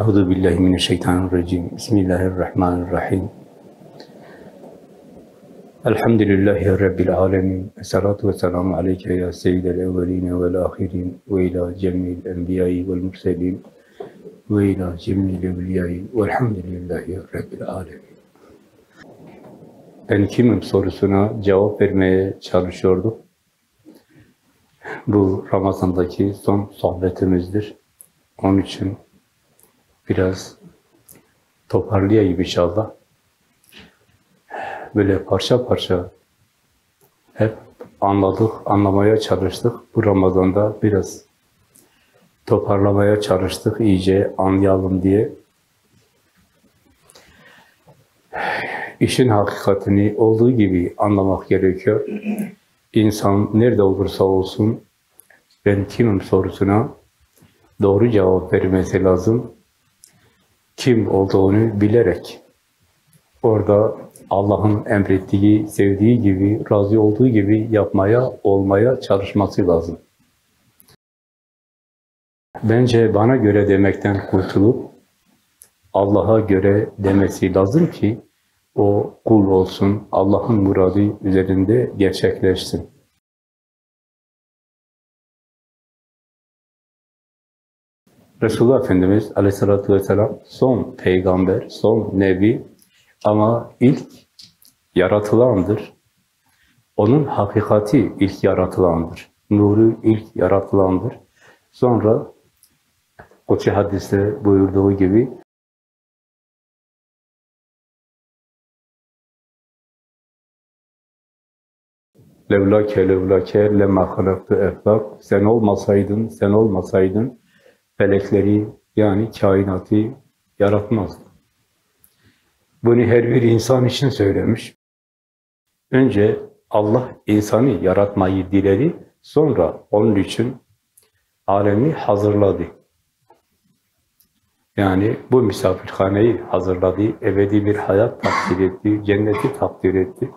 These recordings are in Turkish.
Euzu billahi mineşşeytanirracim. Bismillahirrahmanirrahim. Elhamdülillahi Rabbil alemin. Esselatu vesselamu aleyke ya seyyidel evveline vel ahirin ve ila cemil enbiyayı vel murselin ve ila cemil evliyayı velhamdülillahi Rabbil alemin. Ben kimim sorusuna cevap vermeye çalışıyorduk. Bu Ramazan'daki son sohbetimizdir. Onun için biraz toparlayayım inşallah. Böyle parça parça hep anladık, anlamaya çalıştık. Bu Ramazan'da biraz toparlamaya çalıştık, iyice anlayalım diye. İşin hakikatini olduğu gibi anlamak gerekiyor. İnsan nerede olursa olsun ben kimim sorusuna doğru cevap vermesi lazım. Kim olduğunu bilerek orada Allah'ın emrettiği, sevdiği gibi, razı olduğu gibi yapmaya, olmaya çalışması lazım. Bence bana göre demekten kurtulup Allah'a göre demesi lazım ki o kul olsun, Allah'ın muradı üzerinde gerçekleşsin. Resulullah Efendimiz aleyhissalatü vesselam son peygamber, son nebi ama ilk yaratılandır. Onun hakikati ilk yaratılandır. Nuru ilk yaratılandır. Sonra Kutsi hadiste buyurduğu gibi Levlake levlake lema halaktu eflak. Sen olmasaydın, sen olmasaydın felekleri yani kainatı yaratmazdı. Bunu her bir insan için söylemiş. Önce Allah insanı yaratmayı diledi, sonra onun için alemi hazırladı. Yani bu misafirhaneyi hazırladı, ebedi bir hayat takdir etti, cenneti takdir etti.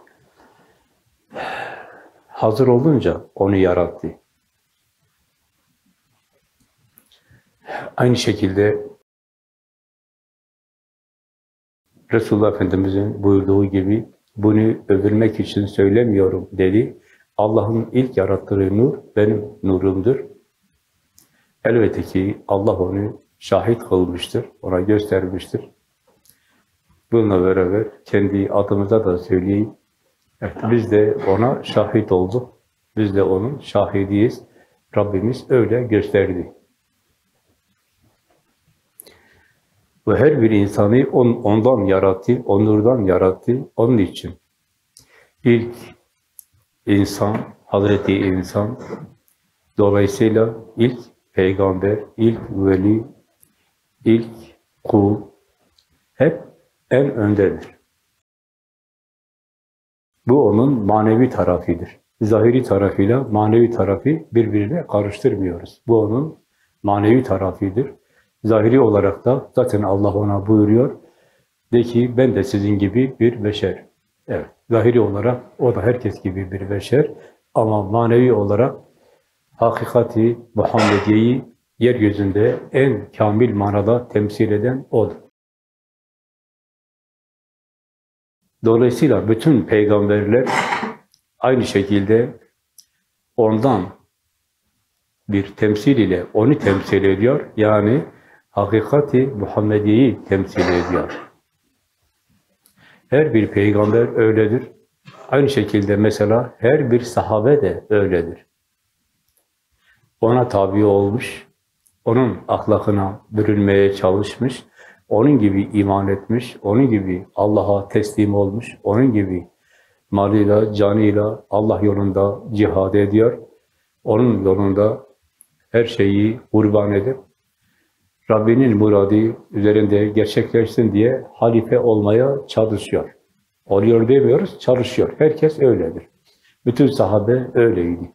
Hazır olunca onu yarattı. Aynı şekilde Resulullah Efendimiz'in buyurduğu gibi bunu övülmek için söylemiyorum dedi. Allah'ın ilk yarattığı nur benim nurumdur. Elbette ki Allah onu şahit kılmıştır, ona göstermiştir. Bununla beraber kendi adımıza da söyleyeyim. Evet, biz de ona şahit olduk. Biz de onun şahidiyiz. Rabbimiz öyle gösterdi. Ve her bir insanı on, ondan yarattı, onurdan yarattı, onun için. İlk insan, Hazreti insan, dolayısıyla ilk peygamber, ilk veli, ilk kul, hep en öndedir. Bu onun manevi tarafıdır. Zahiri tarafıyla manevi tarafı birbirine karıştırmıyoruz. Bu onun manevi tarafıdır. Zahiri olarak da zaten Allah ona buyuruyor. De ki ben de sizin gibi bir beşer. Evet, zahiri olarak o da herkes gibi bir beşer. Ama manevi olarak hakikati Muhammediye'yi yeryüzünde en kamil manada temsil eden odur. Dolayısıyla bütün peygamberler aynı şekilde ondan bir temsil ile onu temsil ediyor. Yani hakikati Muhammediye'yi temsil ediyor. Her bir peygamber öyledir. Aynı şekilde mesela her bir sahabe de öyledir. Ona tabi olmuş, onun ahlakına bürünmeye çalışmış, onun gibi iman etmiş, onun gibi Allah'a teslim olmuş, onun gibi malıyla, canıyla Allah yolunda cihad ediyor. Onun yolunda her şeyi kurban edip Rabbinin muradı üzerinde gerçekleşsin diye halife olmaya çalışıyor. Oluyor demiyoruz, çalışıyor. Herkes öyledir. Bütün sahabe öyleydi.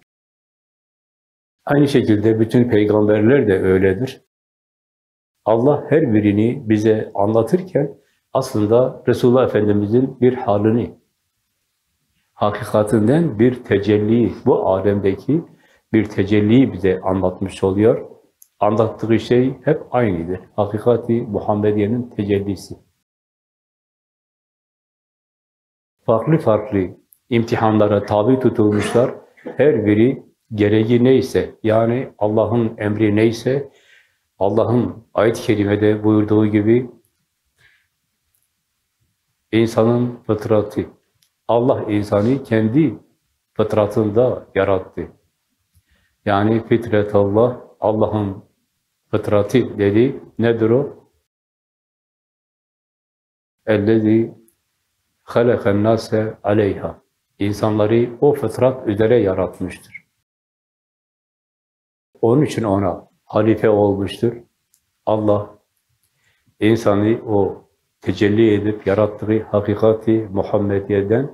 Aynı şekilde bütün peygamberler de öyledir. Allah her birini bize anlatırken aslında Resulullah Efendimiz'in bir halini, hakikatinden bir tecelli, bu alemdeki bir tecelliyi bize anlatmış oluyor. Anlattığı şey hep aynıdır. Hakikati Muhammediye'nin tecellisi. Farklı farklı imtihanlara tabi tutulmuşlar. Her biri gereği neyse, yani Allah'ın emri neyse, Allah'ın ayet-i kerimede buyurduğu gibi insanın fıtratı, Allah insanı kendi fıtratında yarattı. Yani fitret Allah, Allah'ın fıtratı dedi. Nedir o? Ellezî halefen nase aleyha. İnsanları o fıtrat üzere yaratmıştır. Onun için ona halife olmuştur. Allah insanı o tecelli edip yarattığı hakikati Muhammediye'den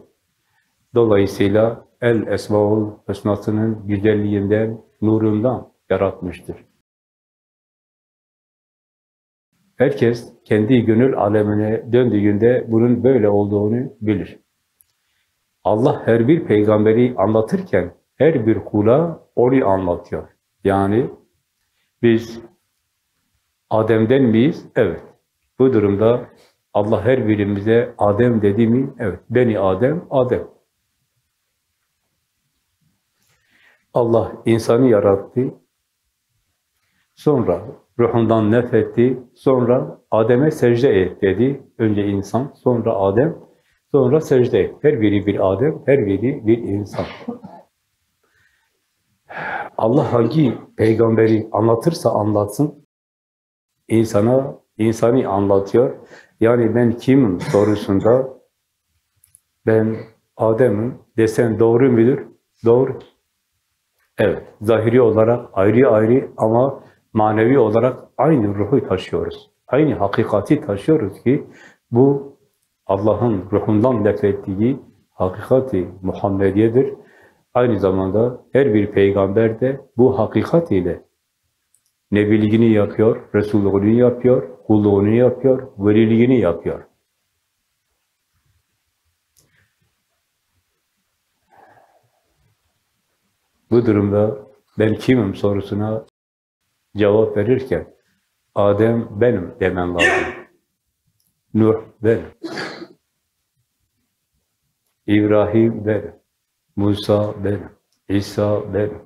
dolayısıyla El Esmaul Hüsnası'nın güzelliğinden, nurundan yaratmıştır. Herkes kendi gönül alemine döndüğünde bunun böyle olduğunu bilir. Allah her bir peygamberi anlatırken her bir kula onu anlatıyor. Yani biz Adem'den miyiz? Evet. Bu durumda Allah her birimize Adem dedi mi? Evet. Beni Adem, Adem. Allah insanı yarattı. Sonra ruhundan nefetti. Sonra Adem'e secde et dedi. Önce insan, sonra Adem, sonra secde et. Her biri bir Adem, her biri bir insan. Allah hangi peygamberi anlatırsa anlatsın, insana, insanı anlatıyor. Yani ben kimim sorusunda ben Adem'im desen doğru mudur? Doğru. Evet, zahiri olarak ayrı ayrı ama manevi olarak aynı ruhu taşıyoruz. Aynı hakikati taşıyoruz ki bu Allah'ın ruhundan nefrettiği hakikati Muhammediye'dir. Aynı zamanda her bir peygamber de bu hakikat ile nebiliğini yapıyor, Resulluğunu yapıyor, kulluğunu yapıyor, veliliğini yapıyor. Bu durumda ben kimim sorusuna cevap verirken Adem benim demen lazım. Nuh benim. İbrahim benim. Musa benim. İsa benim.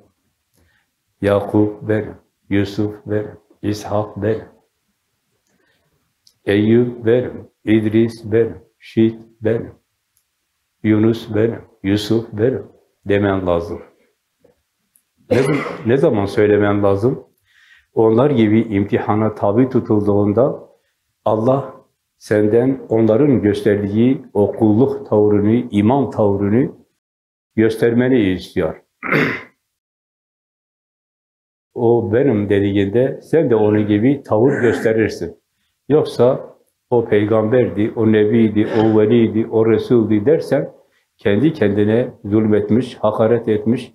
Yakup benim. Yusuf benim. İshak benim. Eyyub benim. İdris benim. Şit benim. Yunus benim. Yusuf benim demen lazım. Ne, ne zaman söylemen lazım? Onlar gibi imtihana tabi tutulduğunda Allah senden onların gösterdiği o kulluk tavrını, iman tavrını göstermeni istiyor. o benim dediğinde sen de onun gibi tavır gösterirsin. Yoksa o peygamberdi, o nebiydi, o veliydi, o resuldi dersen kendi kendine zulmetmiş, hakaret etmiş,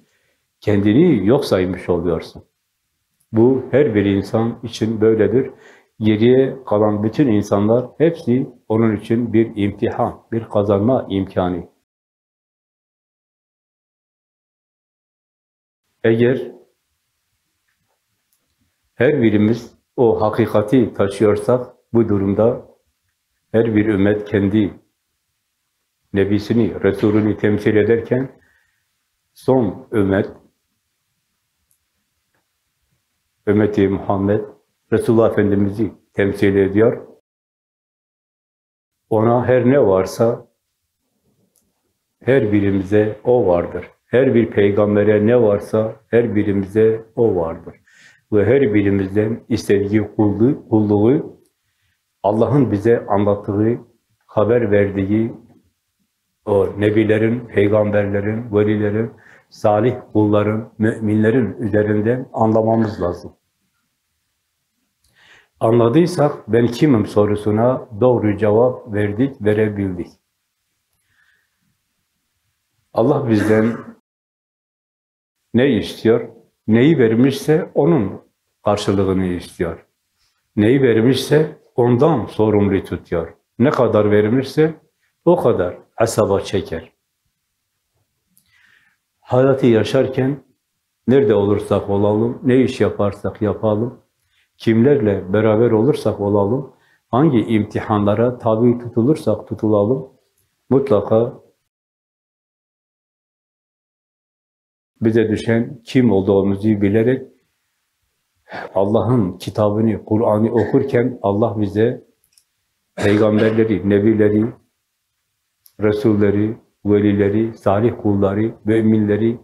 kendini yok saymış oluyorsun. Bu her bir insan için böyledir. Geriye kalan bütün insanlar hepsi onun için bir imtihan, bir kazanma imkanı. Eğer her birimiz o hakikati taşıyorsak bu durumda her bir ümmet kendi nebisini, Resulünü temsil ederken son ümmet ümmeti Muhammed Resulullah Efendimiz'i temsil ediyor. Ona her ne varsa her birimize o vardır. Her bir peygambere ne varsa her birimize o vardır. Ve her birimizden istediği kulluğu, kulluğu Allah'ın bize anlattığı, haber verdiği o nebilerin, peygamberlerin, velilerin, salih kulların, müminlerin üzerinden anlamamız lazım. Anladıysak ben kimim sorusuna doğru cevap verdik, verebildik. Allah bizden ne istiyor? Neyi vermişse onun karşılığını istiyor. Neyi vermişse ondan sorumlu tutuyor. Ne kadar vermişse o kadar hesaba çeker. Hayatı yaşarken nerede olursak olalım, ne iş yaparsak yapalım, kimlerle beraber olursak olalım, hangi imtihanlara tabi tutulursak tutulalım, mutlaka bize düşen kim olduğumuzu bilerek Allah'ın kitabını, Kur'an'ı okurken Allah bize peygamberleri, nebileri, resulleri, velileri, salih kulları, müminleri,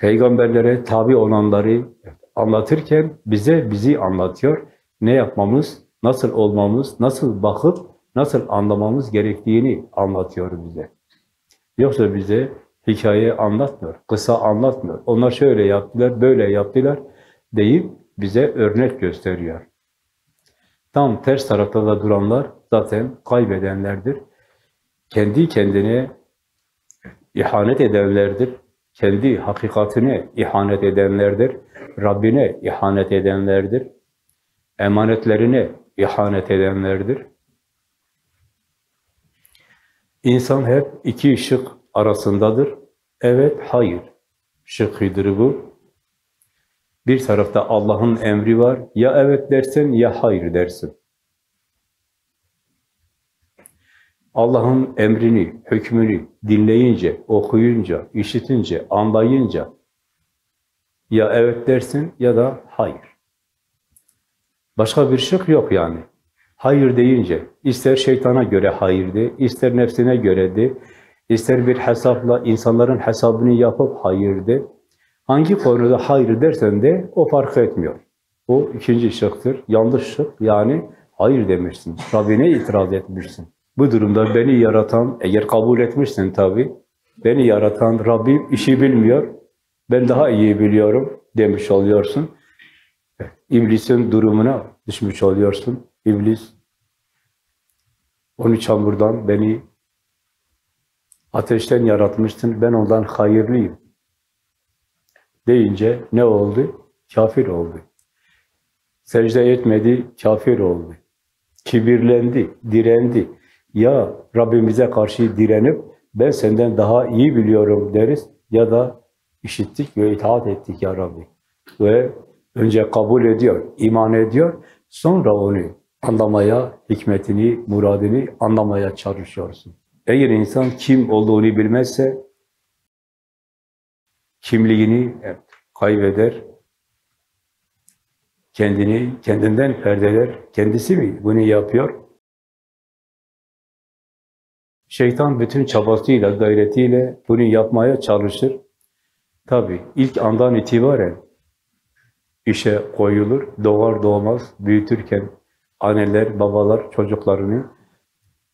peygamberlere tabi olanları anlatırken bize bizi anlatıyor. Ne yapmamız, nasıl olmamız, nasıl bakıp nasıl anlamamız gerektiğini anlatıyor bize. Yoksa bize hikaye anlatmıyor, kısa anlatmıyor. Onlar şöyle yaptılar, böyle yaptılar deyip bize örnek gösteriyor. Tam ters tarafta da duranlar zaten kaybedenlerdir. Kendi kendine ihanet edenlerdir. Kendi hakikatine ihanet edenlerdir. Rabbine ihanet edenlerdir. Emanetlerine ihanet edenlerdir. İnsan hep iki şık arasındadır. Evet, hayır. Şıkkıdır bu. Bir tarafta Allah'ın emri var. Ya evet dersin ya hayır dersin. Allah'ın emrini, hükmünü dinleyince, okuyunca, işitince, anlayınca ya evet dersin ya da hayır. Başka bir şık yok yani. Hayır deyince, ister şeytana göre hayır de, ister nefsine göre de, ister bir hesapla insanların hesabını yapıp hayır de, hangi konuda hayır dersen de o fark etmiyor. O ikinci şıktır, yanlış şık yani hayır demişsin, Rabbine itiraz etmişsin. Bu durumda beni yaratan, eğer kabul etmişsin tabi, beni yaratan Rabbim işi bilmiyor, ben daha iyi biliyorum demiş oluyorsun. İblisin durumuna düşmüş oluyorsun. İblis, onu çamurdan, beni ateşten yaratmıştın, ben ondan hayırlıyım deyince ne oldu? Kafir oldu. Secde etmedi, kafir oldu. Kibirlendi, direndi. Ya Rabbimize karşı direnip ben senden daha iyi biliyorum deriz ya da işittik ve itaat ettik ya Rabbi. Ve önce kabul ediyor, iman ediyor, sonra onu anlamaya, hikmetini, muradını anlamaya çalışıyorsun. Eğer insan kim olduğunu bilmezse kimliğini kaybeder, kendini kendinden perdeler. Kendisi mi bunu yapıyor? Şeytan bütün çabasıyla, gayretiyle bunu yapmaya çalışır. Tabi ilk andan itibaren işe koyulur, doğar doğmaz, büyütürken anneler, babalar çocuklarını,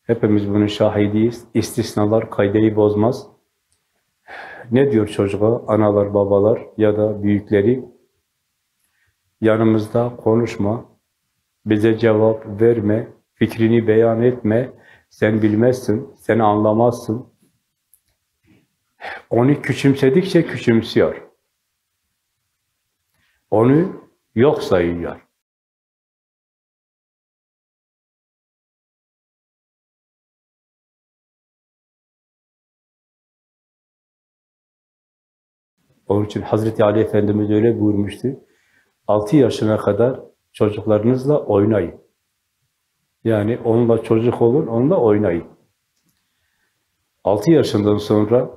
hepimiz bunun şahidiyiz, istisnalar kaydeyi bozmaz. Ne diyor çocuğa analar, babalar ya da büyükleri? Yanımızda konuşma, bize cevap verme, fikrini beyan etme, sen bilmezsin, sen anlamazsın. Onu küçümsedikçe küçümsüyor. Onu yok sayıyor. Onun için Hazreti Ali Efendimiz öyle buyurmuştu. 6 yaşına kadar çocuklarınızla oynayın. Yani onunla çocuk olun, onunla oynayın. 6 yaşından sonra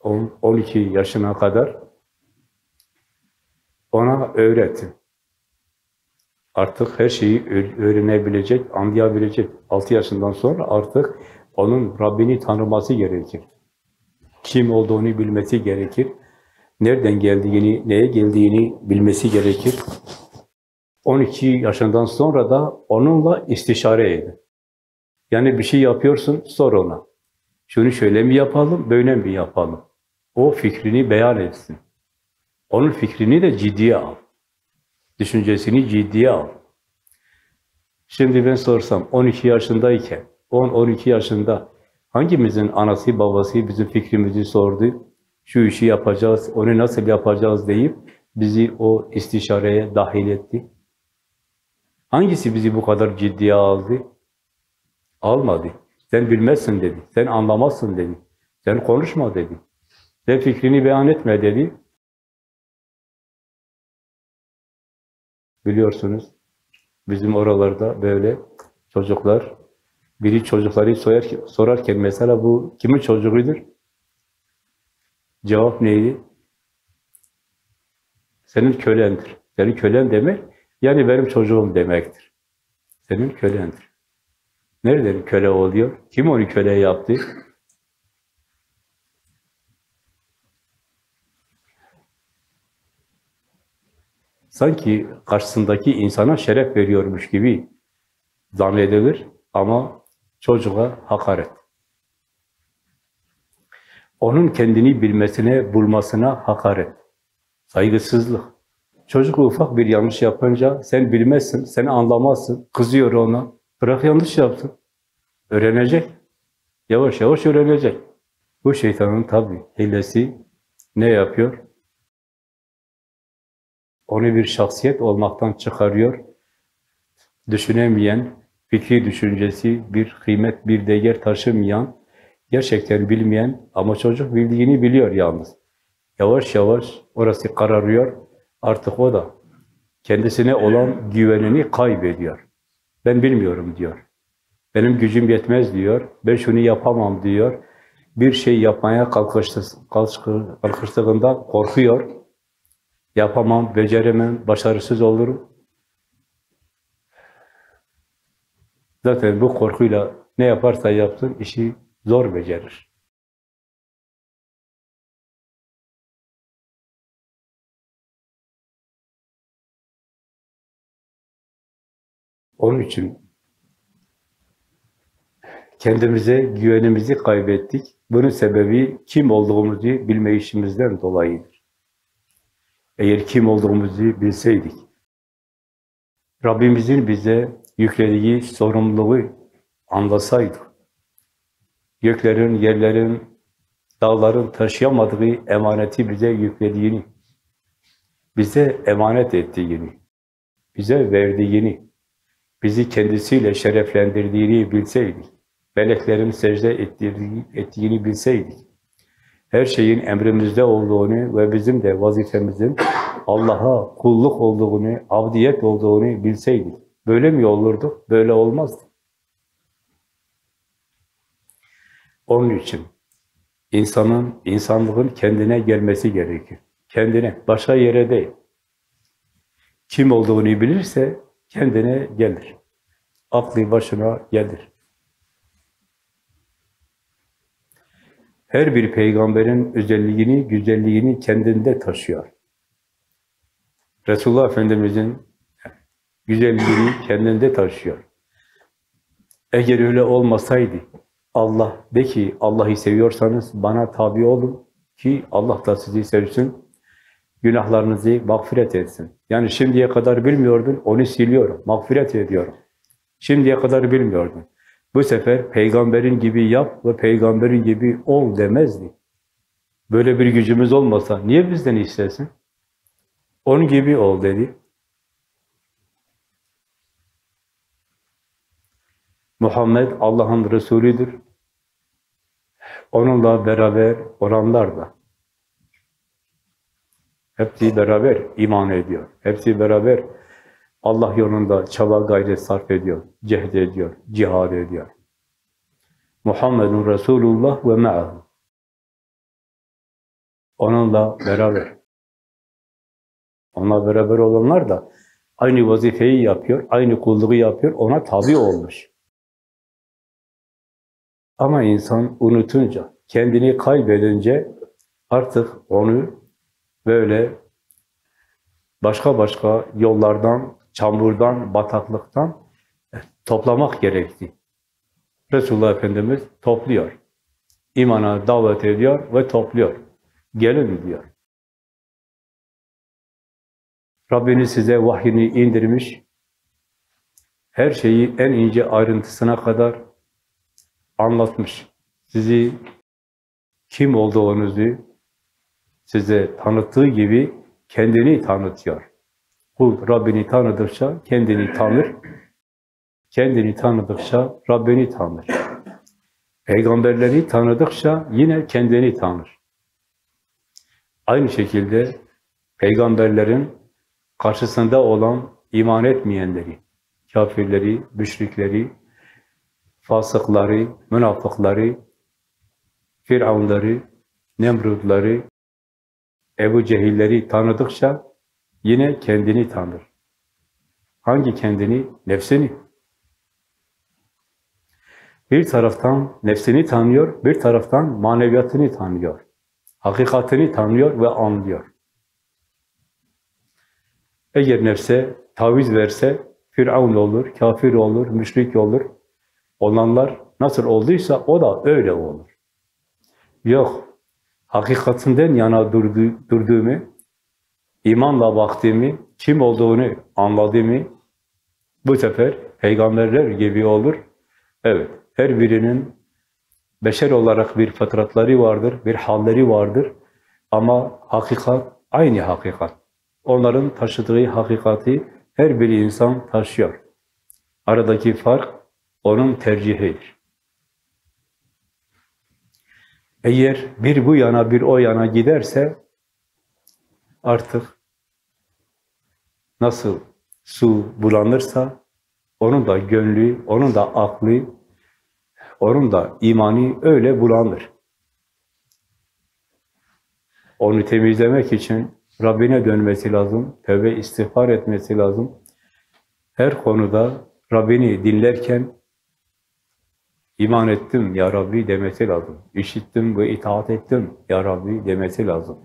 10, 12 yaşına kadar ona öğretin. Artık her şeyi öğrenebilecek, anlayabilecek. 6 yaşından sonra artık onun Rabbini tanıması gerekir. Kim olduğunu bilmesi gerekir. Nereden geldiğini, neye geldiğini bilmesi gerekir. 12 yaşından sonra da onunla istişare edin. Yani bir şey yapıyorsun, sor ona. Şunu şöyle mi yapalım, böyle mi yapalım? O fikrini beyan etsin. Onun fikrini de ciddiye al. Düşüncesini ciddiye al. Şimdi ben sorsam 12 yaşındayken, 10-12 yaşında hangimizin anası babası bizim fikrimizi sordu? Şu işi yapacağız, onu nasıl yapacağız deyip bizi o istişareye dahil etti. Hangisi bizi bu kadar ciddiye aldı? Almadı. Sen bilmezsin dedi. Sen anlamazsın dedi. Sen konuşma dedi. Sen fikrini beyan etme dedi. Biliyorsunuz bizim oralarda böyle çocuklar biri çocukları soyar, sorarken mesela bu kimin çocuğudur? Cevap neydi? Senin kölendir. Senin kölen demek yani benim çocuğum demektir. Senin kölendir. Nereden köle oluyor? Kim onu köle yaptı? Sanki karşısındaki insana şeref veriyormuş gibi zannedilir ama çocuğa hakaret. Onun kendini bilmesine, bulmasına hakaret. Saygısızlık. Çocuk ufak bir yanlış yapınca sen bilmezsin, sen anlamazsın, kızıyor ona. Bırak yanlış yapsın. Öğrenecek. Yavaş yavaş öğrenecek. Bu şeytanın tabi hilesi ne yapıyor? Onu bir şahsiyet olmaktan çıkarıyor. Düşünemeyen, fikri düşüncesi, bir kıymet, bir değer taşımayan, gerçekten bilmeyen ama çocuk bildiğini biliyor yalnız. Yavaş yavaş orası kararıyor. Artık o da kendisine olan güvenini kaybediyor. Ben bilmiyorum diyor. Benim gücüm yetmez diyor. Ben şunu yapamam diyor. Bir şey yapmaya kalkıştığında korkuyor. Yapamam, beceremem, başarısız olurum. Zaten bu korkuyla ne yaparsa yapsın işi zor becerir. Onun için kendimize güvenimizi kaybettik. Bunun sebebi kim olduğumuzu bilmeyişimizden dolayıdır. Eğer kim olduğumuzu bilseydik, Rabbimizin bize yüklediği sorumluluğu anlasaydık, göklerin, yerlerin, dağların taşıyamadığı emaneti bize yüklediğini, bize emanet ettiğini, bize verdiğini, bizi kendisiyle şereflendirdiğini bilseydik, meleklerin secde ettiğini, ettiğini bilseydik, her şeyin emrimizde olduğunu ve bizim de vazifemizin Allah'a kulluk olduğunu, abdiyet olduğunu bilseydik, böyle mi olurdu? Böyle olmazdı. Onun için insanın, insanlığın kendine gelmesi gerekir. Kendine, başka yere değil. Kim olduğunu bilirse kendine gelir. Aklı başına gelir. Her bir peygamberin özelliğini, güzelliğini kendinde taşıyor. Resulullah Efendimiz'in güzelliğini kendinde taşıyor. Eğer öyle olmasaydı, Allah de ki Allah'ı seviyorsanız bana tabi olun ki Allah da sizi sevsin, günahlarınızı mağfiret etsin. Yani şimdiye kadar bilmiyordun, onu siliyorum, mağfiret ediyorum. Şimdiye kadar bilmiyordun. Bu sefer peygamberin gibi yap ve peygamberin gibi ol demezdi. Böyle bir gücümüz olmasa niye bizden istesin? Onun gibi ol dedi. Muhammed Allah'ın Resulüdür. Onunla beraber olanlar da hepsi beraber iman ediyor. Hepsi beraber Allah yolunda çaba gayret sarf ediyor, cehd ediyor, cihad ediyor. Muhammedun Resulullah ve me'ahu. Onunla beraber. Onunla beraber olanlar da aynı vazifeyi yapıyor, aynı kulluğu yapıyor, ona tabi olmuş. Ama insan unutunca, kendini kaybedince artık onu böyle başka başka yollardan, çamurdan, bataklıktan toplamak gerekti. Resulullah Efendimiz topluyor. İmana davet ediyor ve topluyor. Gelin diyor. Rabbiniz size vahyini indirmiş. Her şeyi en ince ayrıntısına kadar anlatmış. Sizi kim olduğunuzu size tanıttığı gibi kendini tanıtıyor. Kul Rabbini tanıdıkça kendini tanır. Kendini tanıdıkça Rabbini tanır. Peygamberleri tanıdıkça yine kendini tanır. Aynı şekilde peygamberlerin karşısında olan iman etmeyenleri, kafirleri, müşrikleri, fasıkları, münafıkları, firavunları, nemrutları, Ebu Cehilleri tanıdıkça yine kendini tanır. Hangi kendini? Nefsini. Bir taraftan nefsini tanıyor, bir taraftan maneviyatını tanıyor. Hakikatini tanıyor ve anlıyor. Eğer nefse taviz verse, Firavun olur, kafir olur, müşrik olur. Olanlar nasıl olduysa o da öyle olur. Yok, hakikatinden yana durdu, durduğumu, imanla baktığımı, kim olduğunu anladığımı, bu sefer peygamberler gibi olur. Evet, her birinin beşer olarak bir fıtratları vardır, bir halleri vardır. Ama hakikat aynı hakikat. Onların taşıdığı hakikati her bir insan taşıyor. Aradaki fark onun tercihidir. Eğer bir bu yana bir o yana giderse artık nasıl su bulanırsa onun da gönlü, onun da aklı, onun da imani öyle bulanır. Onu temizlemek için Rabbine dönmesi lazım, tövbe istiğfar etmesi lazım. Her konuda Rabbini dinlerken iman ettim ya Rabbi demesi lazım. İşittim ve itaat ettim ya Rabbi demesi lazım.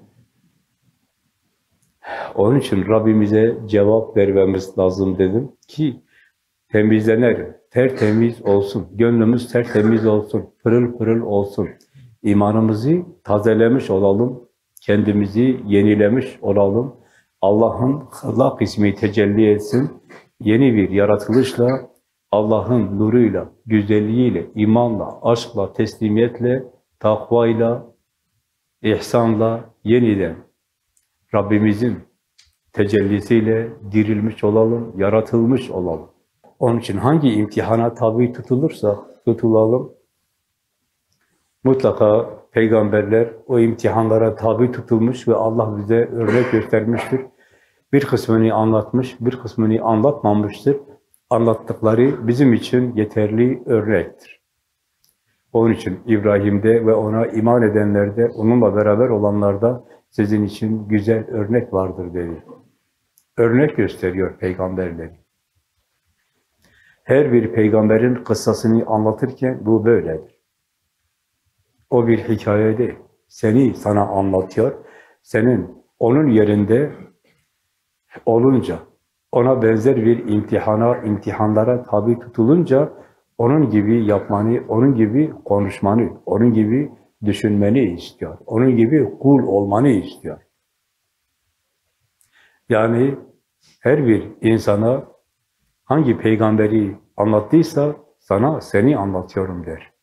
Onun için Rabbimize cevap vermemiz lazım dedim ki temizlenir, tertemiz olsun, gönlümüz tertemiz olsun, pırıl pırıl olsun. İmanımızı tazelemiş olalım, kendimizi yenilemiş olalım. Allah'ın hılak ismi tecelli etsin. Yeni bir yaratılışla, Allah'ın nuruyla, güzelliğiyle, imanla, aşkla, teslimiyetle, takvayla, ihsanla yeniden Rabbimizin tecellisiyle dirilmiş olalım, yaratılmış olalım. Onun için hangi imtihana tabi tutulursa tutulalım, mutlaka peygamberler o imtihanlara tabi tutulmuş ve Allah bize örnek göstermiştir. Bir kısmını anlatmış, bir kısmını anlatmamıştır. Anlattıkları bizim için yeterli örnektir. Onun için İbrahim'de ve ona iman edenlerde, onunla beraber olanlarda sizin için güzel örnek vardır dedi. Örnek gösteriyor peygamberleri. Her bir peygamberin kıssasını anlatırken bu böyledir. O bir hikaye değil. Seni sana anlatıyor. Senin onun yerinde olunca, ona benzer bir imtihana, imtihanlara tabi tutulunca onun gibi yapmanı, onun gibi konuşmanı, onun gibi düşünmeni istiyor. Onun gibi kul olmanı istiyor. Yani her bir insana hangi peygamberi anlattıysa sana seni anlatıyorum der.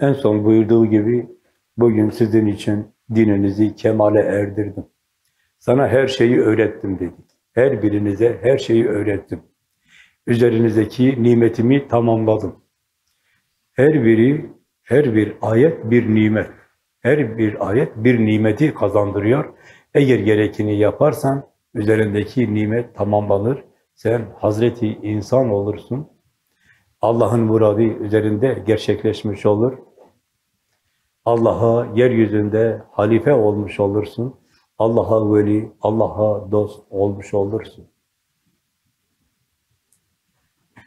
En son buyurduğu gibi bugün sizin için dininizi kemale erdirdim. Sana her şeyi öğrettim dedi. Her birinize her şeyi öğrettim. Üzerinizdeki nimetimi tamamladım. Her biri, her bir ayet bir nimet. Her bir ayet bir nimeti kazandırıyor. Eğer gerekeni yaparsan üzerindeki nimet tamamlanır. Sen Hazreti insan olursun. Allah'ın muradı üzerinde gerçekleşmiş olur. Allah'a yeryüzünde halife olmuş olursun. Allah'a veli, Allah'a dost olmuş olursun.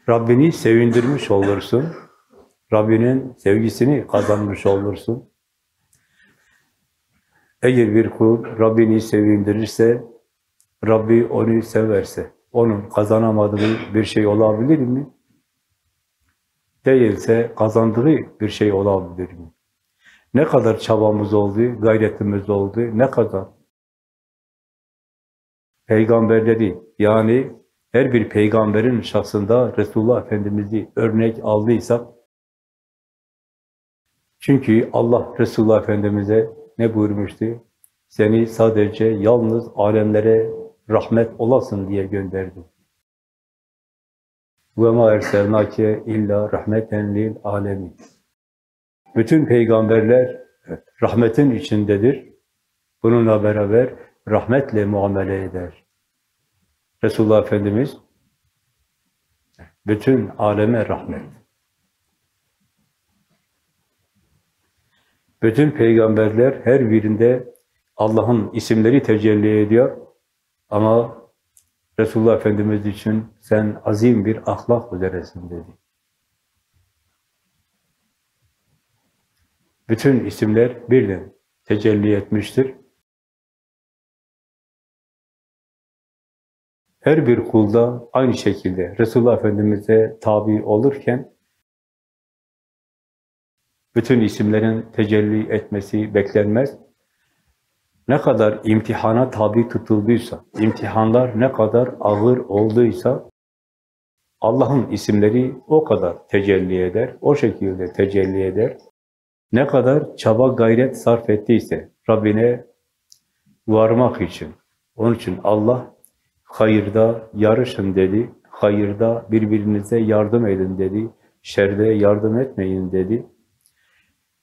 Rabbini sevindirmiş olursun. Rabbinin sevgisini kazanmış olursun. Eğer bir kul Rabbini sevindirirse, Rabbi onu severse, onun kazanamadığı bir şey olabilir mi? Değilse kazandığı bir şey olabilir mi? Ne kadar çabamız oldu, gayretimiz oldu, ne kadar peygamberleri yani her bir peygamberin şahsında Resulullah Efendimiz'i örnek aldıysak çünkü Allah Resulullah Efendimiz'e ne buyurmuştu? Seni sadece yalnız alemlere rahmet olasın diye gönderdi. Ve ma erselnake illa rahmeten lil alemin. Bütün peygamberler rahmetin içindedir. Bununla beraber rahmetle muamele eder. Resulullah Efendimiz bütün aleme rahmet. Bütün peygamberler her birinde Allah'ın isimleri tecelli ediyor. Ama Resulullah Efendimiz için sen azim bir ahlak üzeresin dedi. Bütün isimler birden tecelli etmiştir. Her bir kulda aynı şekilde Resulullah Efendimiz'e tabi olurken bütün isimlerin tecelli etmesi beklenmez. Ne kadar imtihana tabi tutulduysa, imtihanlar ne kadar ağır olduysa Allah'ın isimleri o kadar tecelli eder, o şekilde tecelli eder. Ne kadar çaba gayret sarf ettiyse Rabbine varmak için, onun için Allah hayırda yarışın dedi, hayırda birbirinize yardım edin dedi, şerde yardım etmeyin dedi.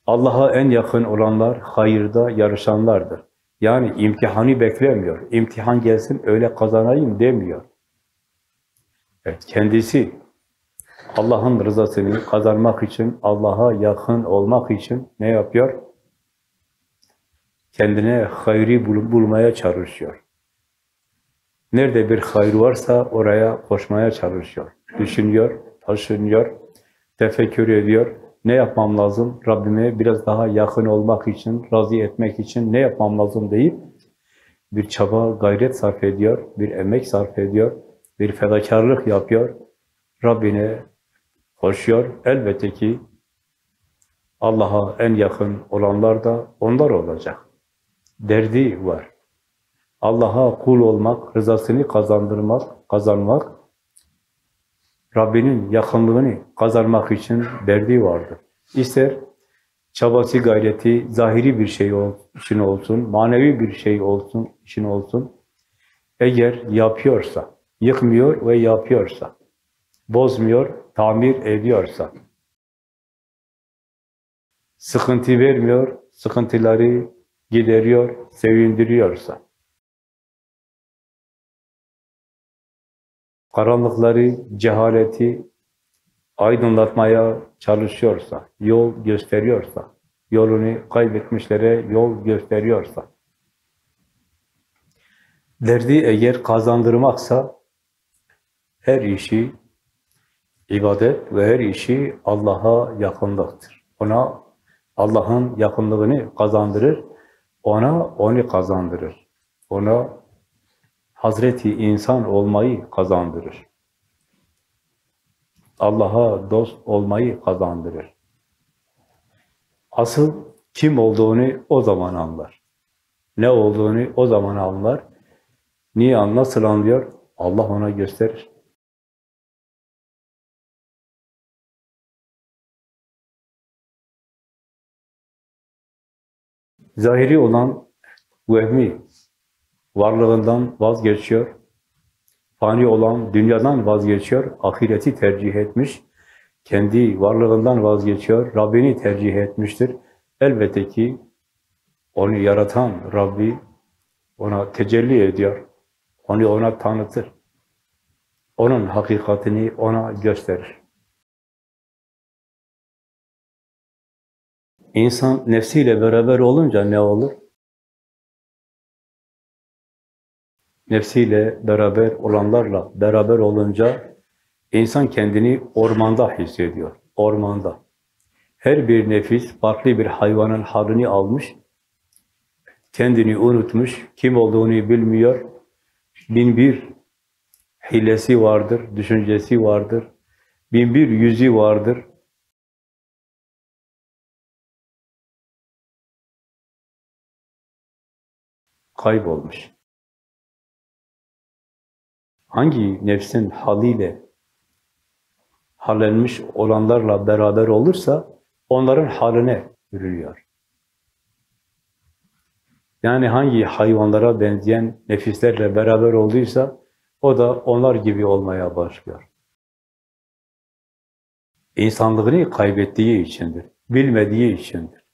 Allah'a en yakın olanlar hayırda yarışanlardır. Yani imtihanı beklemiyor. İmtihan gelsin öyle kazanayım demiyor. Evet, kendisi Allah'ın rızasını kazanmak için, Allah'a yakın olmak için ne yapıyor? Kendine hayri bul bulmaya çalışıyor. Nerede bir hayır varsa oraya koşmaya çalışıyor. Düşünüyor, taşınıyor, tefekkür ediyor. Ne yapmam lazım? Rabbime biraz daha yakın olmak için, razı etmek için ne yapmam lazım deyip bir çaba, gayret sarf ediyor, bir emek sarf ediyor, bir fedakarlık yapıyor. Rabbine koşuyor. Elbette ki Allah'a en yakın olanlar da onlar olacak. Derdi var. Allah'a kul olmak, rızasını kazandırmak, kazanmak, Rabbinin yakınlığını kazanmak için derdi vardır. İster çabası, gayreti, zahiri bir şey için olsun, manevi bir şey olsun, için olsun. Eğer yapıyorsa, yıkmıyor ve yapıyorsa, bozmuyor, tamir ediyorsa, sıkıntı vermiyor, sıkıntıları gideriyor, sevindiriyorsa, karanlıkları, cehaleti aydınlatmaya çalışıyorsa, yol gösteriyorsa, yolunu kaybetmişlere yol gösteriyorsa, derdi eğer kazandırmaksa, her işi ibadet ve her işi Allah'a yakınlıktır. Ona Allah'ın yakınlığını kazandırır, ona onu kazandırır. Ona Hazreti insan olmayı kazandırır. Allah'a dost olmayı kazandırır. Asıl kim olduğunu o zaman anlar. Ne olduğunu o zaman anlar. Niye nasıl anlıyor? Allah ona gösterir. Zahiri olan vehmi varlığından vazgeçiyor. Fani olan dünyadan vazgeçiyor, ahireti tercih etmiş. Kendi varlığından vazgeçiyor, Rabbini tercih etmiştir. Elbette ki onu yaratan Rabbi ona tecelli ediyor. Onu ona tanıtır. Onun hakikatini ona gösterir. İnsan nefsiyle beraber olunca ne olur? nefsiyle beraber olanlarla beraber olunca insan kendini ormanda hissediyor. Ormanda. Her bir nefis farklı bir hayvanın halini almış, kendini unutmuş, kim olduğunu bilmiyor, bin bir hilesi vardır, düşüncesi vardır, bin bir yüzü vardır. Kaybolmuş hangi nefsin haliyle hallenmiş olanlarla beraber olursa onların haline yürüyor. Yani hangi hayvanlara benzeyen nefislerle beraber olduysa o da onlar gibi olmaya başlıyor. İnsanlığını kaybettiği içindir. bilmediği içindir.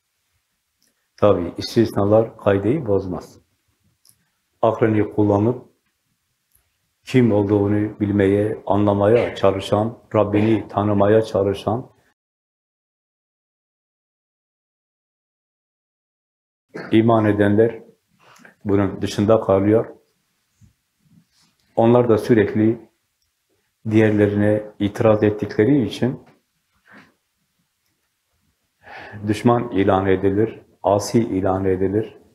Tabi istisnalar kaydeyi bozmaz. Aklını kullanıp kim olduğunu bilmeye, anlamaya çalışan, Rabbini tanımaya çalışan, iman edenler bunun dışında kalıyor. Onlar da sürekli diğerlerine itiraz ettikleri için düşman ilan edilir, asi ilan edilir.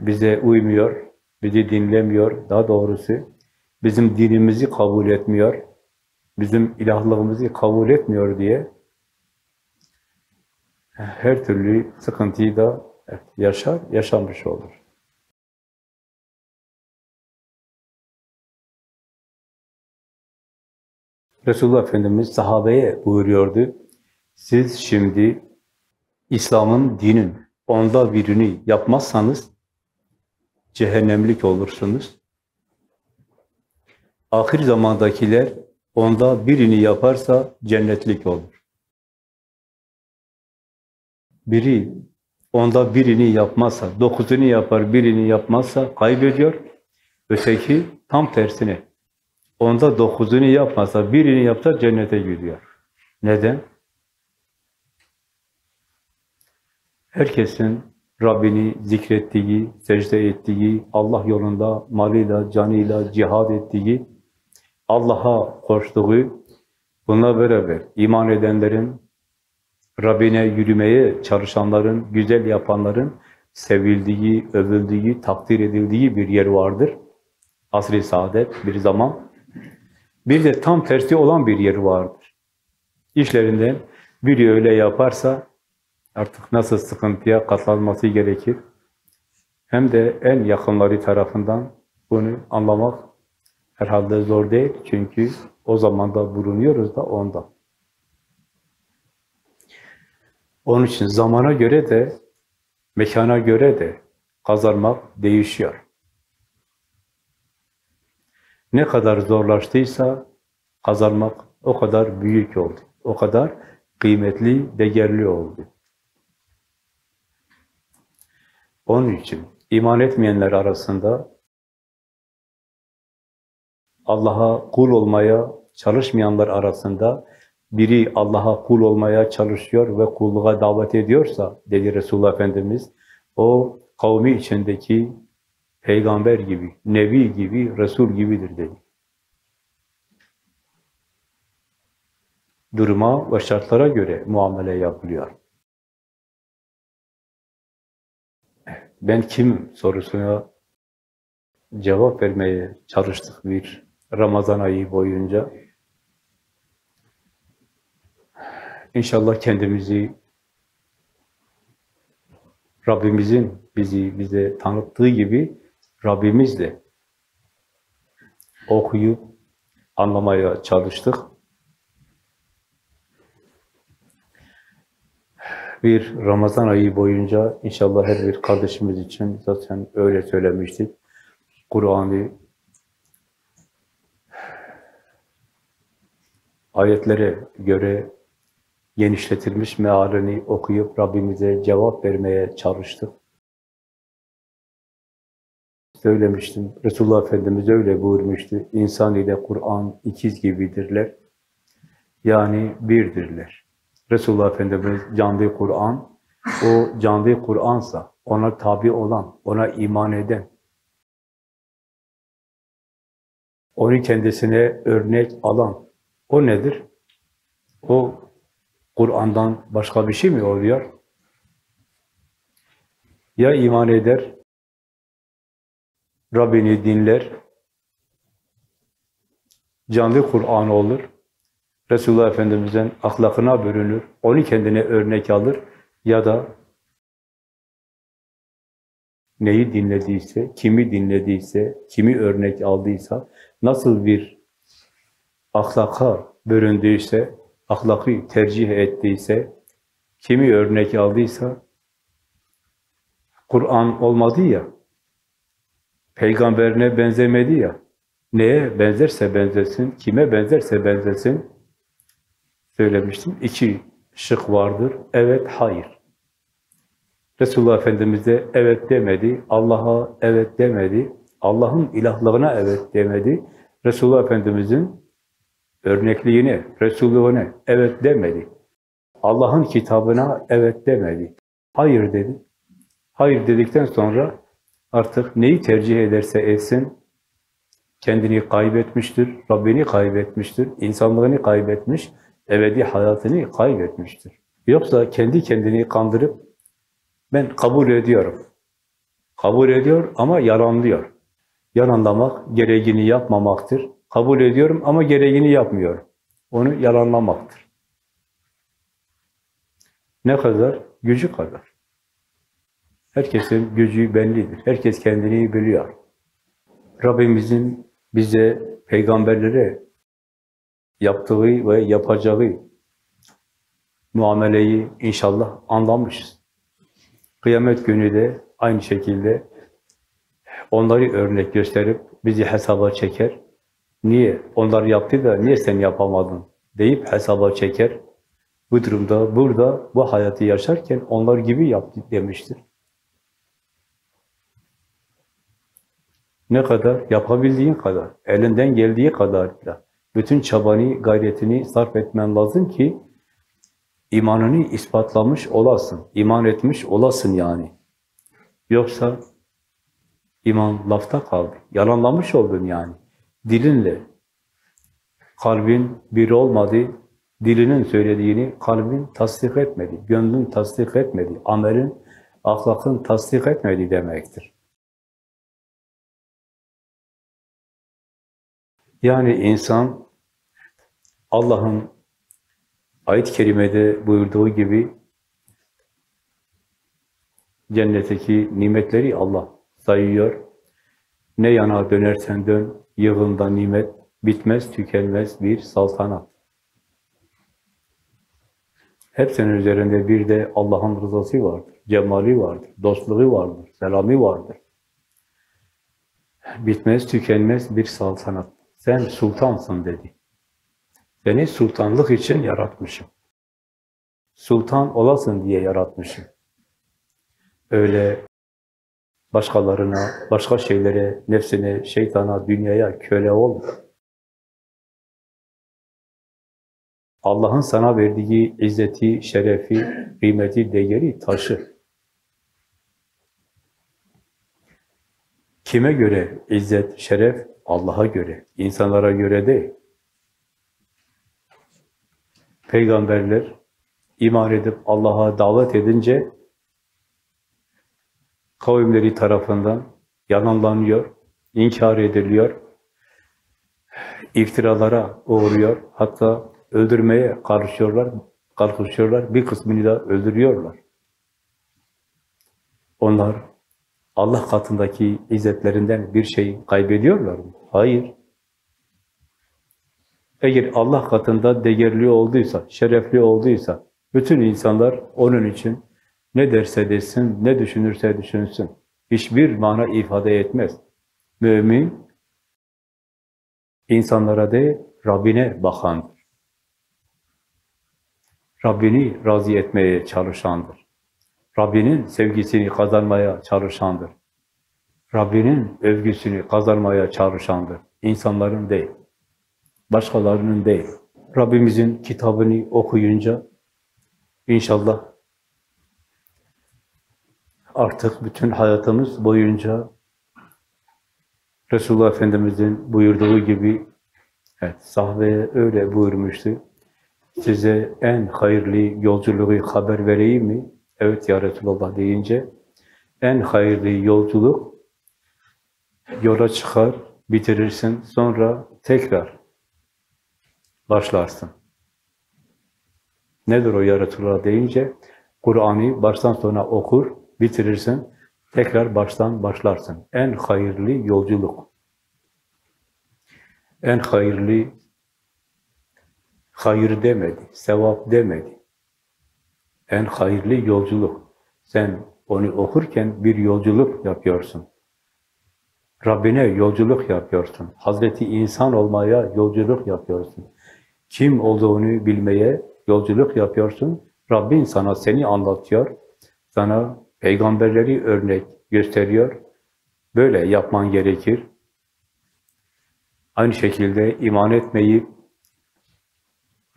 Bize uymuyor, bizi dinlemiyor, daha doğrusu bizim dinimizi kabul etmiyor, bizim ilahlığımızı kabul etmiyor diye her türlü sıkıntıyı da yaşar, yaşamış olur. Resulullah Efendimiz sahabeye buyuruyordu. Siz şimdi İslam'ın dinin onda birini yapmazsanız cehennemlik olursunuz. Ahir zamandakiler onda birini yaparsa cennetlik olur. Biri onda birini yapmazsa, dokuzunu yapar, birini yapmazsa kaybediyor. Öteki tam tersine. Onda dokuzunu yapmasa, birini yapsa cennete gidiyor. Neden? Herkesin Rabbini zikrettiği, secde ettiği, Allah yolunda malıyla, canıyla cihad ettiği, Allah'a koştuğu, bununla beraber iman edenlerin, Rabbine yürümeye çalışanların, güzel yapanların sevildiği, övüldüğü, takdir edildiği bir yer vardır. Asr-ı saadet bir zaman. Bir de tam tersi olan bir yer vardır. İşlerinden biri öyle yaparsa artık nasıl sıkıntıya katlanması gerekir. Hem de en yakınları tarafından bunu anlamak herhalde zor değil. Çünkü o zamanda bulunuyoruz da ondan. Onun için zamana göre de, mekana göre de kazanmak değişiyor. Ne kadar zorlaştıysa kazanmak o kadar büyük oldu. O kadar kıymetli, değerli oldu. Onun için iman etmeyenler arasında Allah'a kul olmaya çalışmayanlar arasında biri Allah'a kul olmaya çalışıyor ve kulluğa davet ediyorsa, dedi Resulullah Efendimiz, o kavmi içindeki peygamber gibi, nebi gibi, resul gibidir dedi. Duruma ve şartlara göre muamele yapılıyor. Ben kim sorusuna cevap vermeye çalıştık bir Ramazan ayı boyunca. İnşallah kendimizi Rabbimizin bizi bize tanıttığı gibi Rabbimizle okuyup anlamaya çalıştık. Bir Ramazan ayı boyunca inşallah her bir kardeşimiz için zaten öyle söylemiştik. Kur'an'ı ayetlere göre genişletilmiş mealini okuyup Rabbimize cevap vermeye çalıştık. Söylemiştim, Resulullah Efendimiz öyle buyurmuştu. İnsan ile Kur'an ikiz gibidirler. Yani birdirler. Resulullah Efendimiz canlı Kur'an, o canlı Kur'ansa, ona tabi olan, ona iman eden, onu kendisine örnek alan, o nedir? O Kur'an'dan başka bir şey mi oluyor? Ya iman eder, Rabbini dinler, canlı Kur'an olur, Resulullah Efendimiz'in ahlakına bürünür, onu kendine örnek alır ya da neyi dinlediyse, kimi dinlediyse, kimi örnek aldıysa, nasıl bir ahlaka büründüyse, ahlakı tercih ettiyse, kimi örnek aldıysa, Kur'an olmadı ya, peygamberine benzemedi ya, neye benzerse benzesin, kime benzerse benzesin, söylemiştim. İki şık vardır. Evet, hayır. Resulullah Efendimiz de evet demedi. Allah'a evet demedi. Allah'ın ilahlığına evet demedi. Resulullah Efendimiz'in örnekliğine, Resulluğuna evet demedi. Allah'ın kitabına evet demedi. Hayır dedi. Hayır dedikten sonra artık neyi tercih ederse etsin, kendini kaybetmiştir, Rabbini kaybetmiştir, insanlığını kaybetmiş, ebedi hayatını kaybetmiştir. Yoksa kendi kendini kandırıp ben kabul ediyorum. Kabul ediyor ama yalanlıyor. Yalanlamak gereğini yapmamaktır. Kabul ediyorum ama gereğini yapmıyorum. Onu yalanlamaktır. Ne kadar? Gücü kadar. Herkesin gücü bellidir. Herkes kendini biliyor. Rabbimizin bize, peygamberlere yaptığı ve yapacağı muameleyi inşallah anlamışız. Kıyamet günü de aynı şekilde onları örnek gösterip bizi hesaba çeker. Niye? Onlar yaptı da niye sen yapamadın? deyip hesaba çeker. Bu durumda, burada, bu hayatı yaşarken onlar gibi yaptı demiştir. Ne kadar? Yapabildiğin kadar, elinden geldiği kadarıyla. Bütün çabanı, gayretini sarf etmen lazım ki imanını ispatlamış olasın, iman etmiş olasın yani. Yoksa iman lafta kaldı, yalanlamış oldun yani. Dilinle, kalbin bir olmadı, dilinin söylediğini kalbin tasdik etmedi, gönlün tasdik etmedi, amelin, ahlakın tasdik etmedi demektir. Yani insan Allah'ın ayet-i kerimede buyurduğu gibi cennetteki nimetleri Allah sayıyor. Ne yana dönersen dön, yığında nimet bitmez, tükenmez bir saltanat. Hepsinin üzerinde bir de Allah'ın rızası vardır, cemali vardır, dostluğu vardır, selamı vardır. Bitmez, tükenmez bir saltanat. Sen sultansın dedi. Seni sultanlık için yaratmışım. Sultan olasın diye yaratmışım. Öyle başkalarına, başka şeylere, nefsine, şeytana, dünyaya köle olma. Allah'ın sana verdiği izzeti, şerefi, kıymeti, değeri taşı. Kime göre izzet, şeref? Allah'a göre, insanlara göre değil. Peygamberler iman edip Allah'a davet edince kavimleri tarafından yalanlanıyor, inkar ediliyor, iftiralara uğruyor, hatta öldürmeye karışıyorlar, kalkışıyorlar, bir kısmını da öldürüyorlar. Onlar Allah katındaki izzetlerinden bir şey kaybediyorlar mı? Hayır. Eğer Allah katında değerli olduysa, şerefli olduysa, bütün insanlar onun için ne derse desin, ne düşünürse düşünsün. Hiçbir mana ifade etmez. Mümin, insanlara değil, Rabbine bakandır. Rabbini razı etmeye çalışandır. Rabbinin sevgisini kazanmaya çalışandır. Rabbinin övgüsünü kazanmaya çalışandır. İnsanların değil. Başkalarının değil. Rabbimizin kitabını okuyunca inşallah artık bütün hayatımız boyunca Resulullah Efendimiz'in buyurduğu gibi evet, sahabeye öyle buyurmuştu. Size en hayırlı yolculuğu haber vereyim mi? Evet ya Resulullah deyince en hayırlı yolculuk yola çıkar, bitirirsin, sonra tekrar başlarsın. Nedir o ya Resulullah deyince Kur'an'ı baştan sona okur, bitirirsin, tekrar baştan başlarsın. En hayırlı yolculuk. En hayırlı hayır demedi, sevap demedi. En hayırlı yolculuk. Sen onu okurken bir yolculuk yapıyorsun. Rabbine yolculuk yapıyorsun. Hazreti insan olmaya yolculuk yapıyorsun. Kim olduğunu bilmeye yolculuk yapıyorsun. Rabbin sana seni anlatıyor. Sana peygamberleri örnek gösteriyor. Böyle yapman gerekir. Aynı şekilde iman etmeyip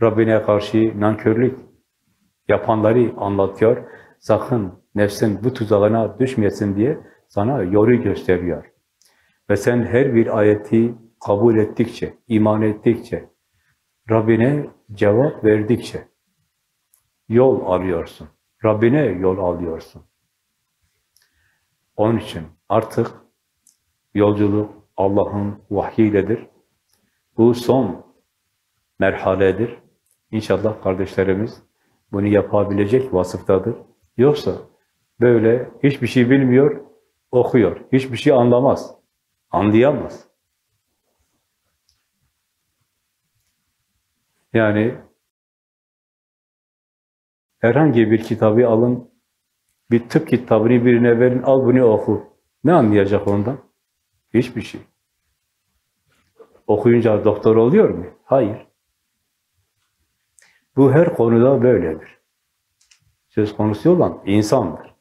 Rabbine karşı nankörlük yapanları anlatıyor. Sakın nefsin bu tuzağına düşmesin diye sana yolu gösteriyor. Ve sen her bir ayeti kabul ettikçe, iman ettikçe, Rabbine cevap verdikçe yol alıyorsun. Rabbine yol alıyorsun. Onun için artık yolculuk Allah'ın vahyiyledir. Bu son merhaledir. İnşallah kardeşlerimiz bunu yapabilecek vasıftadır. Yoksa böyle hiçbir şey bilmiyor, okuyor. Hiçbir şey anlamaz. Anlayamaz. Yani herhangi bir kitabı alın, bir tıp kitabını birine verin, al bunu oku. Ne anlayacak ondan? Hiçbir şey. Okuyunca doktor oluyor mu? Hayır. Bu her konuda böyledir. Söz konusu olan insandır.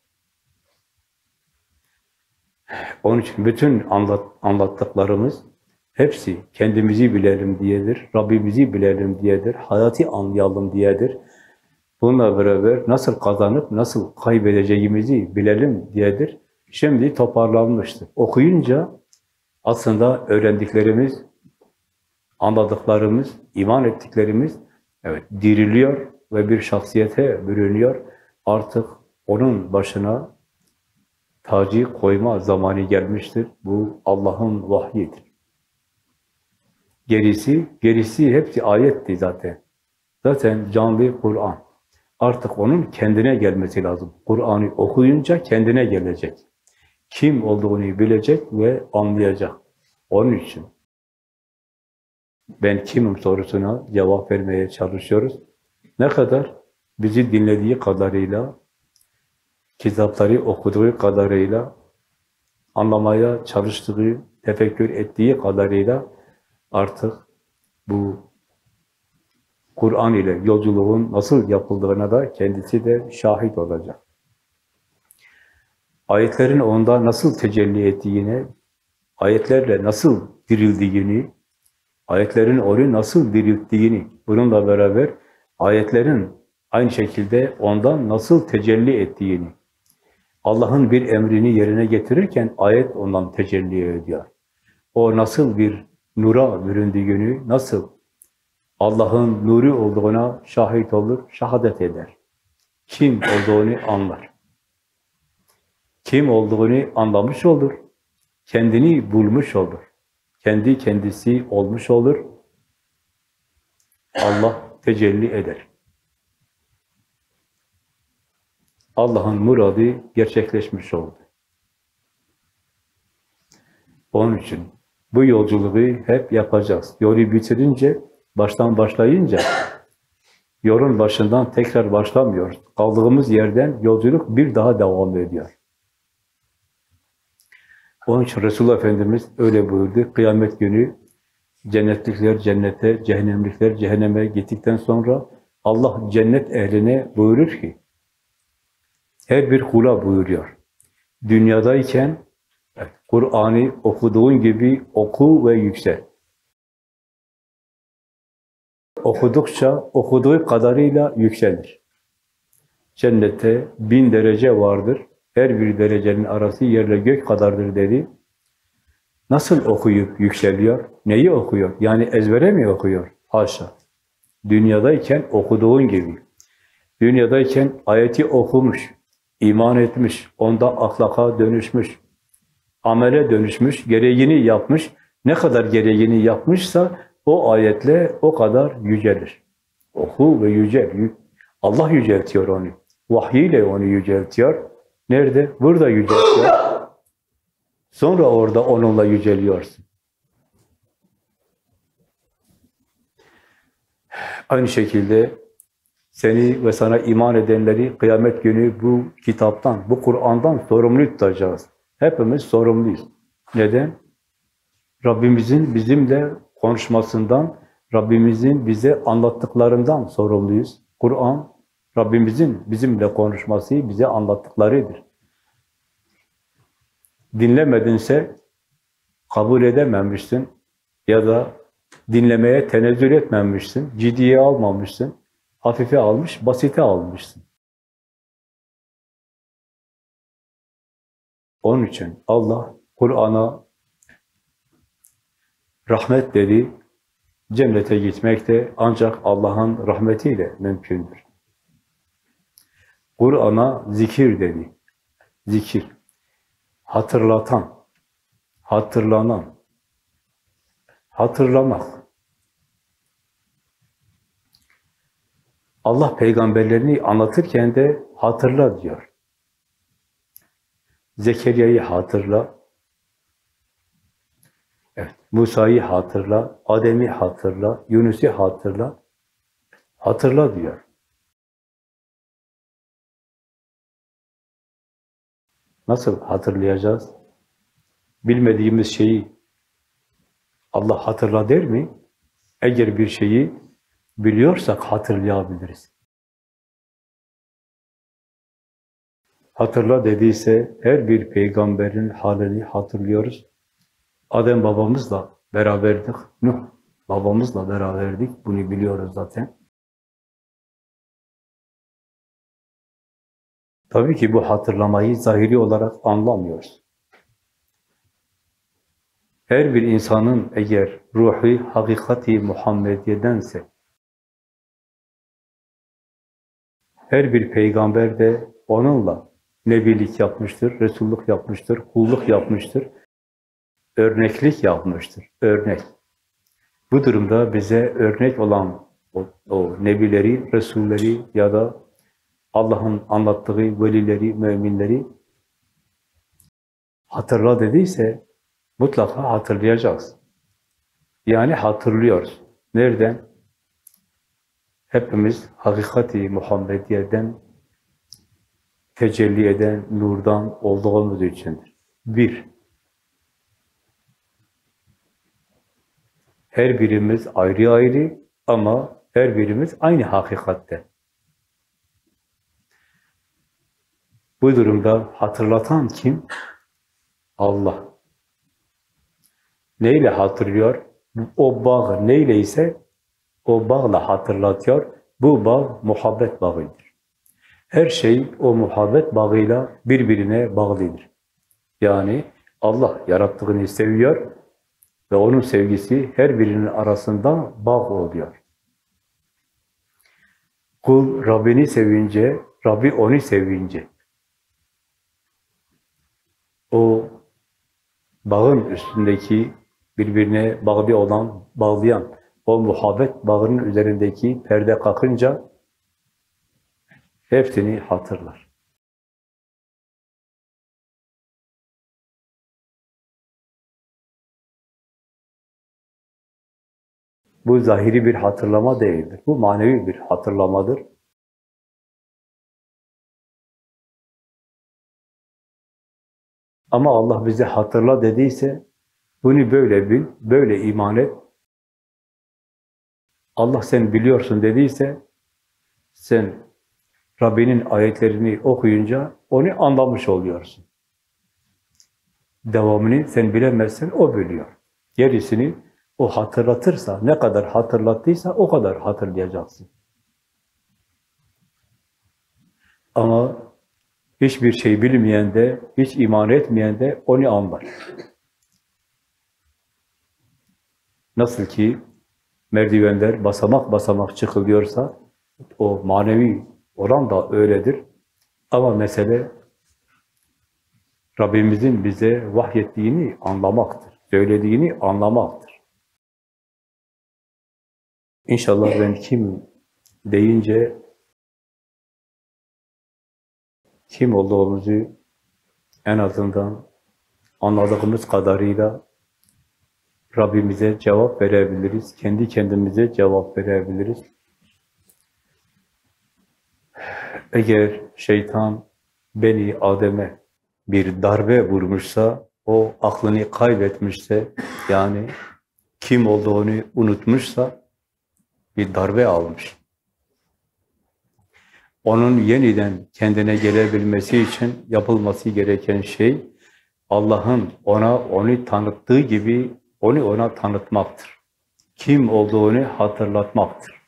Onun için bütün anlat, anlattıklarımız hepsi kendimizi bilelim diyedir, Rabbimizi bilelim diyedir, hayatı anlayalım diyedir. Bununla beraber nasıl kazanıp nasıl kaybedeceğimizi bilelim diyedir. Şimdi toparlanmıştır. Okuyunca aslında öğrendiklerimiz, anladıklarımız, iman ettiklerimiz evet diriliyor ve bir şahsiyete bürünüyor. Artık onun başına tacı koyma zamanı gelmiştir. Bu Allah'ın vahyidir. Gerisi, gerisi hepsi ayetti zaten. Zaten canlı Kur'an. Artık onun kendine gelmesi lazım. Kur'an'ı okuyunca kendine gelecek. Kim olduğunu bilecek ve anlayacak. Onun için ben kimim sorusuna cevap vermeye çalışıyoruz. Ne kadar bizi dinlediği kadarıyla, kitapları okuduğu kadarıyla, anlamaya çalıştığı, tefekkür ettiği kadarıyla artık bu Kur'an ile yolculuğun nasıl yapıldığına da kendisi de şahit olacak. Ayetlerin onda nasıl tecelli ettiğine, ayetlerle nasıl dirildiğini, ayetlerin onu nasıl dirilttiğini, bununla beraber ayetlerin aynı şekilde ondan nasıl tecelli ettiğini, Allah'ın bir emrini yerine getirirken ayet ondan tecelli ediyor. O nasıl bir nura büründüğünü, nasıl Allah'ın nuru olduğuna şahit olur, şahadet eder. Kim olduğunu anlar. Kim olduğunu anlamış olur. Kendini bulmuş olur. Kendi kendisi olmuş olur. Allah tecelli eder. Allah'ın muradı gerçekleşmiş oldu. Onun için bu yolculuğu hep yapacağız. Yolu bitirince, baştan başlayınca yolun başından tekrar başlamıyoruz. Kaldığımız yerden yolculuk bir daha devam ediyor. Onun için Resulullah Efendimiz öyle buyurdu. Kıyamet günü cennetlikler cennete, cehennemlikler cehenneme gittikten sonra Allah cennet ehline buyurur ki her bir kula buyuruyor. Dünyadayken Kur'an'ı okuduğun gibi oku ve yüksel. Okudukça okuduğu kadarıyla yükselir. Cennette bin derece vardır. Her bir derecenin arası yerle gök kadardır dedi. Nasıl okuyup yükseliyor? Neyi okuyor? Yani ezbere mi okuyor? Haşa. Dünyadayken okuduğun gibi. Dünyadayken ayeti okumuş, iman etmiş, onda ahlaka dönüşmüş, amele dönüşmüş, gereğini yapmış. Ne kadar gereğini yapmışsa o ayetle o kadar yücelir. Oku ve yücel. Allah yüceltiyor onu. Vahyiyle onu yüceltiyor. Nerede? Burada yüceltiyor. Sonra orada onunla yüceliyorsun. Aynı şekilde seni ve sana iman edenleri kıyamet günü bu kitaptan, bu Kur'an'dan sorumlu tutacağız. Hepimiz sorumluyuz. Neden? Rabbimizin bizimle konuşmasından, Rabbimizin bize anlattıklarından sorumluyuz. Kur'an, Rabbimizin bizimle konuşması, bize anlattıklarıdır. Dinlemedinse kabul edememişsin ya da dinlemeye tenezzül etmemişsin, ciddiye almamışsın, hafife almış, basite almışsın. Onun için Allah Kur'an'a rahmet dedi, cennete gitmek de ancak Allah'ın rahmetiyle mümkündür. Kur'an'a zikir dedi. Zikir. Hatırlatan, hatırlanan, hatırlamak. Allah peygamberlerini anlatırken de hatırla diyor. Zekeriya'yı hatırla. Evet, Musa'yı hatırla, Adem'i hatırla, Yunus'u hatırla. Hatırla diyor. Nasıl hatırlayacağız? Bilmediğimiz şeyi Allah hatırla der mi? Eğer bir şeyi biliyorsak hatırlayabiliriz. Hatırla dediyse her bir peygamberin halini hatırlıyoruz. Adem babamızla beraberdik. Nuh babamızla beraberdik. Bunu biliyoruz zaten. Tabii ki bu hatırlamayı zahiri olarak anlamıyoruz. Her bir insanın eğer ruhu hakikati Muhammediye'dense, her bir peygamber de onunla nebilik yapmıştır, resulluk yapmıştır, kulluk yapmıştır, örneklik yapmıştır, örnek. Bu durumda bize örnek olan o, o nebileri, resulleri ya da Allah'ın anlattığı velileri, müminleri hatırla dediyse mutlaka hatırlayacağız. Yani hatırlıyoruz. Nereden? Hepimiz hakikati Muhammediye'den tecelli eden nurdan olduğumuz içindir. Bir, her birimiz ayrı ayrı ama her birimiz aynı hakikatte. Bu durumda hatırlatan kim? Allah. Neyle hatırlıyor? O bağ neyleyse o bağla hatırlatıyor. Bu bağ muhabbet bağıdır. Her şey o muhabbet bağıyla birbirine bağlıdır. Yani Allah yarattığını seviyor ve onun sevgisi her birinin arasında bağ oluyor. Kul Rabbini sevince, Rabbi onu sevince, o bağın üstündeki birbirine bağlı olan, bağlayan o muhabbet bağının üzerindeki perde kalkınca hepsini hatırlar. Bu zahiri bir hatırlama değildir. Bu manevi bir hatırlamadır. Ama Allah bize hatırla dediyse bunu böyle bil, böyle iman et. Allah sen biliyorsun dediyse sen Rabbinin ayetlerini okuyunca onu anlamış oluyorsun. Devamını sen bilemezsin, o biliyor. Gerisini o hatırlatırsa, ne kadar hatırlattıysa o kadar hatırlayacaksın. Ama hiçbir şey bilmeyen de, hiç iman etmeyen de onu anlar. Nasıl ki merdivenler basamak basamak çıkılıyorsa, o manevi oran da öyledir. Ama mesele Rabbimizin bize vahyettiğini anlamaktır. Söylediğini anlamaktır. İnşallah ben kim deyince kim olduğumuzu en azından anladığımız kadarıyla Rabbimize cevap verebiliriz. Kendi kendimize cevap verebiliriz. Eğer şeytan beni Adem'e bir darbe vurmuşsa, o aklını kaybetmişse, yani kim olduğunu unutmuşsa, bir darbe almış. Onun yeniden kendine gelebilmesi için yapılması gereken şey, Allah'ın ona onu tanıttığı gibi onu ona tanıtmaktır. Kim olduğunu hatırlatmaktır.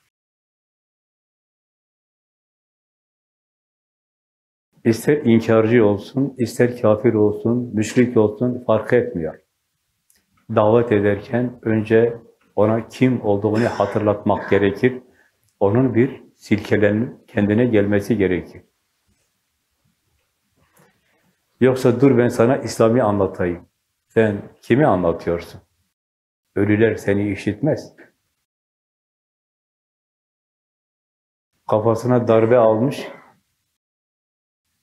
İster inkarcı olsun, ister kafir olsun, müşrik olsun fark etmiyor. Davet ederken önce ona kim olduğunu hatırlatmak gerekir. Onun bir silkelenip kendine gelmesi gerekir. Yoksa dur ben sana İslam'ı anlatayım. Sen kimi anlatıyorsun? Ölüler seni işitmez. Kafasına darbe almış,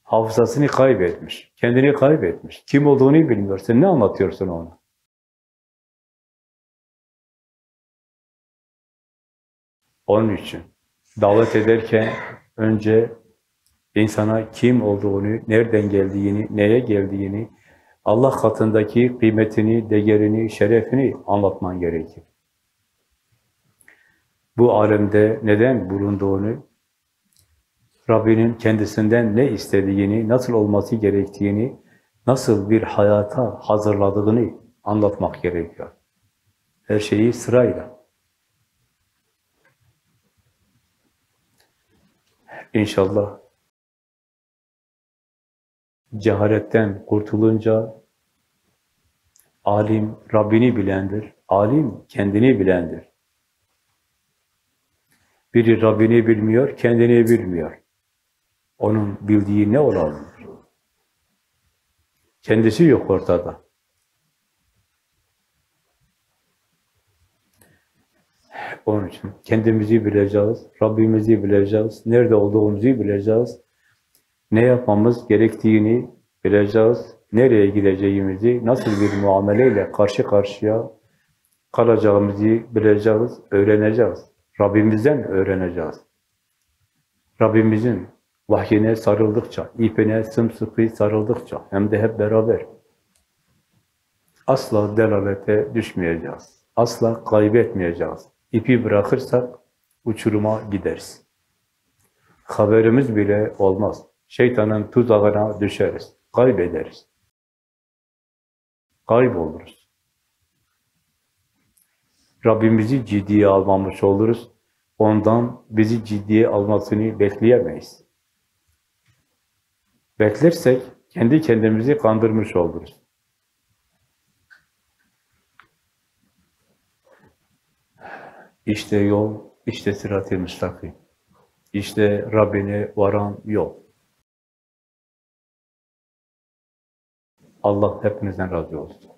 hafızasını kaybetmiş, kendini kaybetmiş. Kim olduğunu bilmiyor. Sen ne anlatıyorsun ona? Onun için davet ederken önce insana kim olduğunu, nereden geldiğini, neye geldiğini, Allah katındaki kıymetini, değerini, şerefini anlatman gerekir. Bu alemde neden bulunduğunu, Rabbinin kendisinden ne istediğini, nasıl olması gerektiğini, nasıl bir hayata hazırladığını anlatmak gerekiyor. Her şeyi sırayla. İnşallah cehaletten kurtulunca alim Rabbini bilendir, alim kendini bilendir. Biri Rabbini bilmiyor, kendini bilmiyor. Onun bildiği ne olabilir? Kendisi yok ortada. Onun için kendimizi bileceğiz, Rabbimizi bileceğiz, nerede olduğumuzu bileceğiz, ne yapmamız gerektiğini bileceğiz, nereye gideceğimizi, nasıl bir muameleyle karşı karşıya kalacağımızı bileceğiz, öğreneceğiz. Rabbimizden öğreneceğiz. Rabbimizin vahyine sarıldıkça, ipine sımsıkı sarıldıkça, hem de hep beraber asla delalete düşmeyeceğiz. Asla kaybetmeyeceğiz. İpi bırakırsak uçuruma gideriz. Haberimiz bile olmaz. Şeytanın tuzağına düşeriz. Kaybederiz. Kayboluruz. Rabbimizi ciddiye almamış oluruz. Ondan bizi ciddiye almasını bekleyemeyiz. Beklersek kendi kendimizi kandırmış oluruz. İşte yol, işte sırat-ı müstakim. İşte Rabbine varan yol. Allah hepinizden razı olsun.